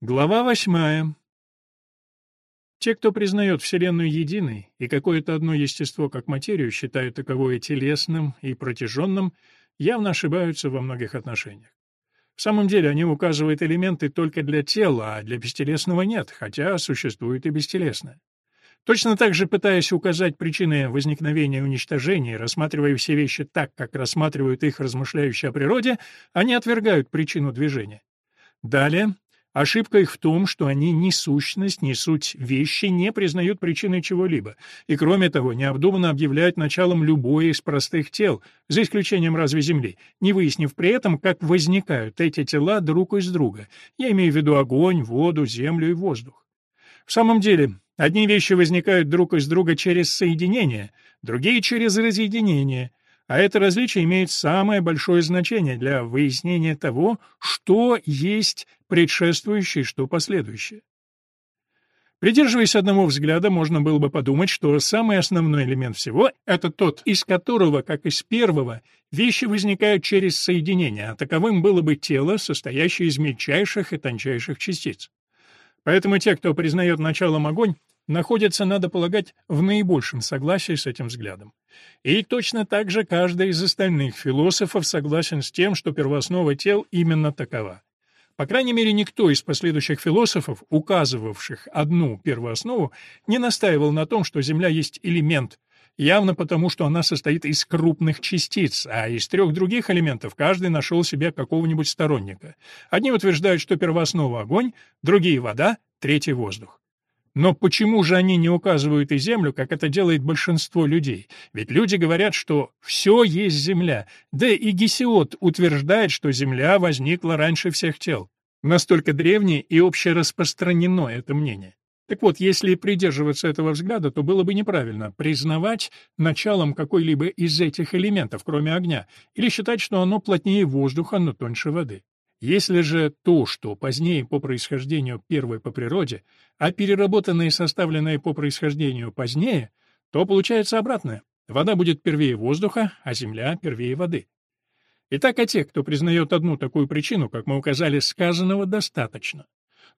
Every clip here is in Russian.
Глава восьмая. Те, кто признает Вселенную единой и какое-то одно естество как материю считают таковое телесным и протяженным, явно ошибаются во многих отношениях. В самом деле они указывают элементы только для тела, а для бестелесного нет, хотя существует и бестелесное. Точно так же, пытаясь указать причины возникновения и уничтожения, рассматривая все вещи так, как рассматривают их размышляющие о природе, они отвергают причину движения. Далее, Ошибка их в том, что они ни сущность, ни суть вещи не признают причиной чего-либо, и, кроме того, необдуманно объявляют началом любое из простых тел, за исключением разве Земли, не выяснив при этом, как возникают эти тела друг из друга. Я имею в виду огонь, воду, землю и воздух. В самом деле, одни вещи возникают друг из друга через соединение, другие — через разъединение, а это различие имеет самое большое значение для выяснения того, что есть предшествующее, что последующее. Придерживаясь одного взгляда, можно было бы подумать, что самый основной элемент всего — это тот, из которого, как из первого, вещи возникают через соединение, а таковым было бы тело, состоящее из мельчайших и тончайших частиц. Поэтому те, кто признает началом огонь, находятся, надо полагать, в наибольшем согласии с этим взглядом. И точно так же каждый из остальных философов согласен с тем, что первооснова тел именно такова. По крайней мере, никто из последующих философов, указывавших одну первооснову, не настаивал на том, что Земля есть элемент, явно потому, что она состоит из крупных частиц, а из трех других элементов каждый нашел себе какого-нибудь сторонника. Одни утверждают, что первооснова — огонь, другие — вода, третий — воздух. Но почему же они не указывают и Землю, как это делает большинство людей? Ведь люди говорят, что все есть Земля. Да и Гесиод утверждает, что Земля возникла раньше всех тел. Настолько древнее и общераспространено это мнение. Так вот, если придерживаться этого взгляда, то было бы неправильно признавать началом какой-либо из этих элементов, кроме огня, или считать, что оно плотнее воздуха, но тоньше воды. Если же то, что позднее по происхождению первое по природе, а переработанное и составленное по происхождению позднее, то получается обратное. Вода будет первее воздуха, а земля — первее воды. Итак, а те, кто признает одну такую причину, как мы указали, сказанного достаточно.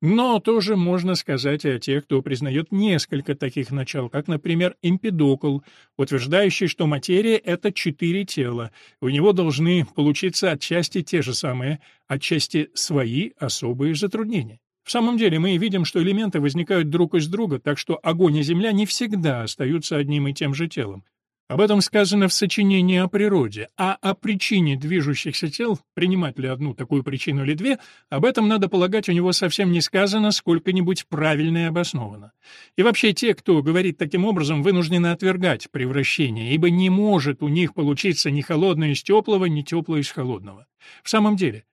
Но тоже можно сказать и о тех, кто признает несколько таких начал, как, например, Эмпидокл, утверждающий, что материя — это четыре тела, у него должны получиться отчасти те же самые, отчасти свои особые затруднения. В самом деле мы видим, что элементы возникают друг из друга, так что огонь и земля не всегда остаются одним и тем же телом. Об этом сказано в сочинении о природе, а о причине движущихся тел, принимать ли одну такую причину или две, об этом, надо полагать, у него совсем не сказано сколько-нибудь правильно и обоснованно. И вообще те, кто говорит таким образом, вынуждены отвергать превращение, ибо не может у них получиться ни холодное из теплого, ни теплое из холодного. В самом деле,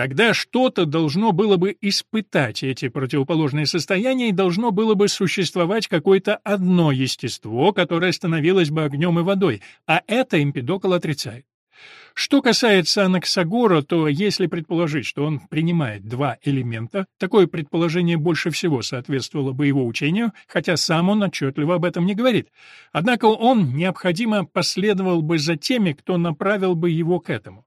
Тогда что-то должно было бы испытать эти противоположные состояния и должно было бы существовать какое-то одно естество, которое становилось бы огнем и водой, а это Эмпидокл отрицает. Что касается Анаксагора, то если предположить, что он принимает два элемента, такое предположение больше всего соответствовало бы его учению, хотя сам он отчетливо об этом не говорит. Однако он необходимо последовал бы за теми, кто направил бы его к этому.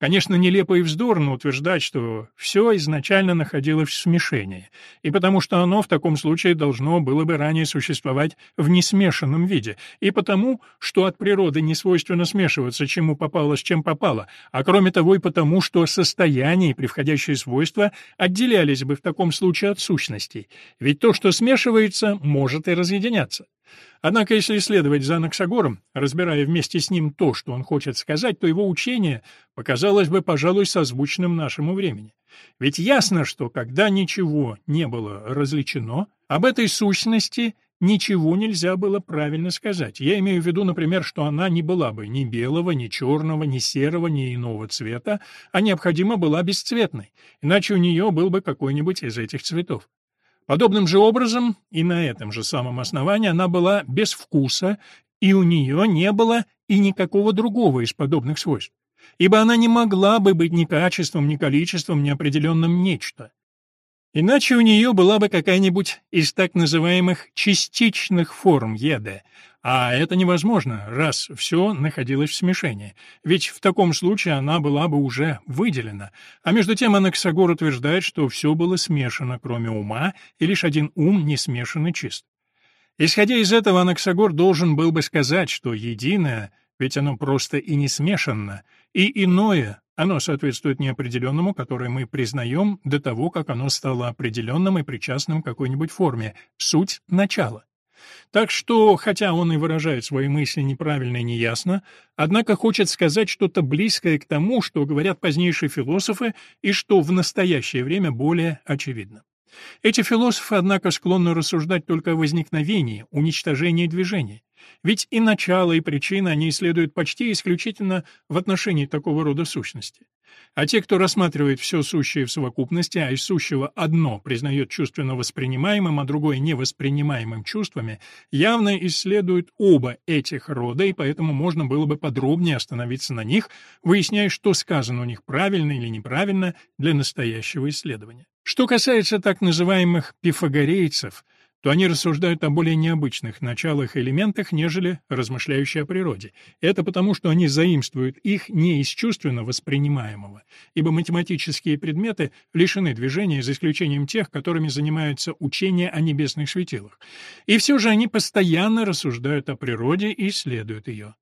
Конечно, нелепо и вздорно утверждать, что все изначально находилось в смешении, и потому что оно в таком случае должно было бы ранее существовать в несмешанном виде, и потому, что от природы не свойственно смешиваться, чему попало с чем попало, а кроме того и потому, что состояние и превходящие свойства отделялись бы в таком случае от сущностей, ведь то, что смешивается, может и разъединяться. Однако, если следовать за Анаксагором, разбирая вместе с ним то, что он хочет сказать, то его учение показалось бы, пожалуй, созвучным нашему времени. Ведь ясно, что когда ничего не было различено, об этой сущности ничего нельзя было правильно сказать. Я имею в виду, например, что она не была бы ни белого, ни черного, ни серого, ни иного цвета, а необходимо была бесцветной, иначе у нее был бы какой-нибудь из этих цветов. Подобным же образом и на этом же самом основании она была без вкуса, и у нее не было и никакого другого из подобных свойств, ибо она не могла бы быть ни качеством, ни количеством, ни определенным нечто. Иначе у нее была бы какая-нибудь из так называемых частичных форм еда, А это невозможно, раз все находилось в смешении. Ведь в таком случае она была бы уже выделена. А между тем Анаксагор утверждает, что все было смешано, кроме ума, и лишь один ум не смешан и чист. Исходя из этого, Анаксагор должен был бы сказать, что единое, ведь оно просто и не смешанно, и иное, оно соответствует неопределенному, которое мы признаем до того, как оно стало определенным и причастным к какой-нибудь форме, суть — начало. Так что, хотя он и выражает свои мысли неправильно и неясно, однако хочет сказать что-то близкое к тому, что говорят позднейшие философы и что в настоящее время более очевидно. Эти философы, однако, склонны рассуждать только о возникновении, уничтожении движения. Ведь и начало, и причины они исследуют почти исключительно в отношении такого рода сущности. А те, кто рассматривает все сущее в совокупности, а из сущего одно признает чувственно воспринимаемым, а другое невоспринимаемым чувствами, явно исследуют оба этих рода, и поэтому можно было бы подробнее остановиться на них, выясняя, что сказано у них правильно или неправильно для настоящего исследования. Что касается так называемых пифагорейцев, то они рассуждают о более необычных началах и элементах, нежели размышляющие о природе. Это потому, что они заимствуют их не из чувственно воспринимаемого, ибо математические предметы лишены движения, за исключением тех, которыми занимаются учения о небесных светилах. И все же они постоянно рассуждают о природе и исследуют ее.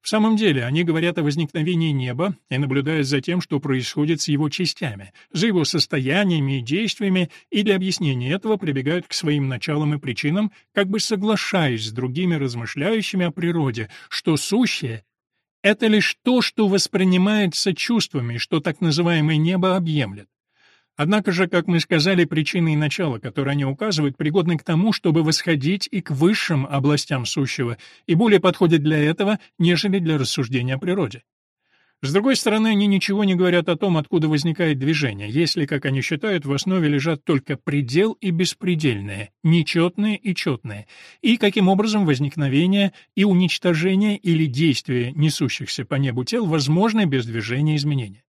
В самом деле, они говорят о возникновении неба и наблюдают за тем, что происходит с его частями, за его состояниями и действиями, и для объяснения этого прибегают к своим началам и причинам, как бы соглашаясь с другими размышляющими о природе, что сущее — это лишь то, что воспринимается чувствами, что так называемое небо объемлет. Однако же, как мы сказали, причины и начала, которые они указывают, пригодны к тому, чтобы восходить и к высшим областям сущего, и более подходят для этого, нежели для рассуждения о природе. С другой стороны, они ничего не говорят о том, откуда возникает движение, если, как они считают, в основе лежат только предел и беспредельное, нечетное и четное, и каким образом возникновение и уничтожение или действие несущихся по небу тел возможны без движения изменения.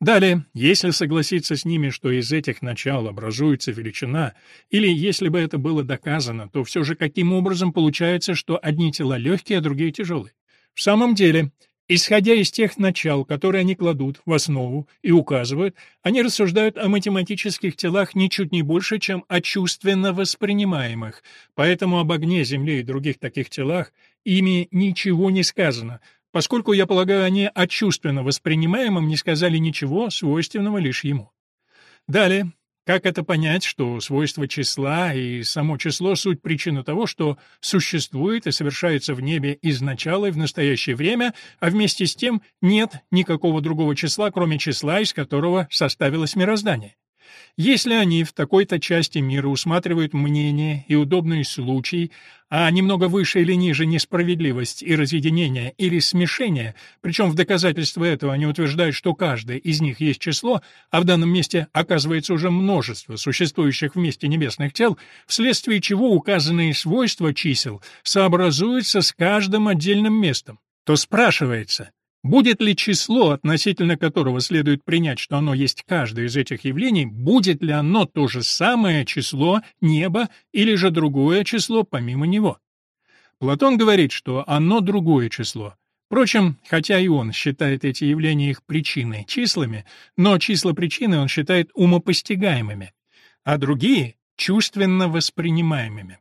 Далее, если согласиться с ними, что из этих начал образуется величина, или если бы это было доказано, то все же каким образом получается, что одни тела легкие, а другие тяжелые? В самом деле, Исходя из тех начал, которые они кладут в основу и указывают, они рассуждают о математических телах ничуть не больше, чем о чувственно воспринимаемых, поэтому об огне, земле и других таких телах ими ничего не сказано, поскольку, я полагаю, они о чувственно воспринимаемом не сказали ничего, свойственного лишь ему. Далее, как это понять, что свойство числа и само число — суть причины того, что существует и совершается в небе изначало и в настоящее время, а вместе с тем нет никакого другого числа, кроме числа, из которого составилось мироздание? Если они в такой-то части мира усматривают мнение и удобный случай, а немного выше или ниже несправедливость и разъединение или смешение, причем в доказательство этого они утверждают, что каждое из них есть число, а в данном месте оказывается уже множество существующих вместе небесных тел, вследствие чего указанные свойства чисел сообразуются с каждым отдельным местом, то спрашивается, Будет ли число, относительно которого следует принять, что оно есть каждое из этих явлений, будет ли оно то же самое число неба или же другое число помимо него? Платон говорит, что оно другое число. Впрочем, хотя и он считает эти явления их причиной числами, но числа причины он считает умопостигаемыми, а другие — чувственно воспринимаемыми.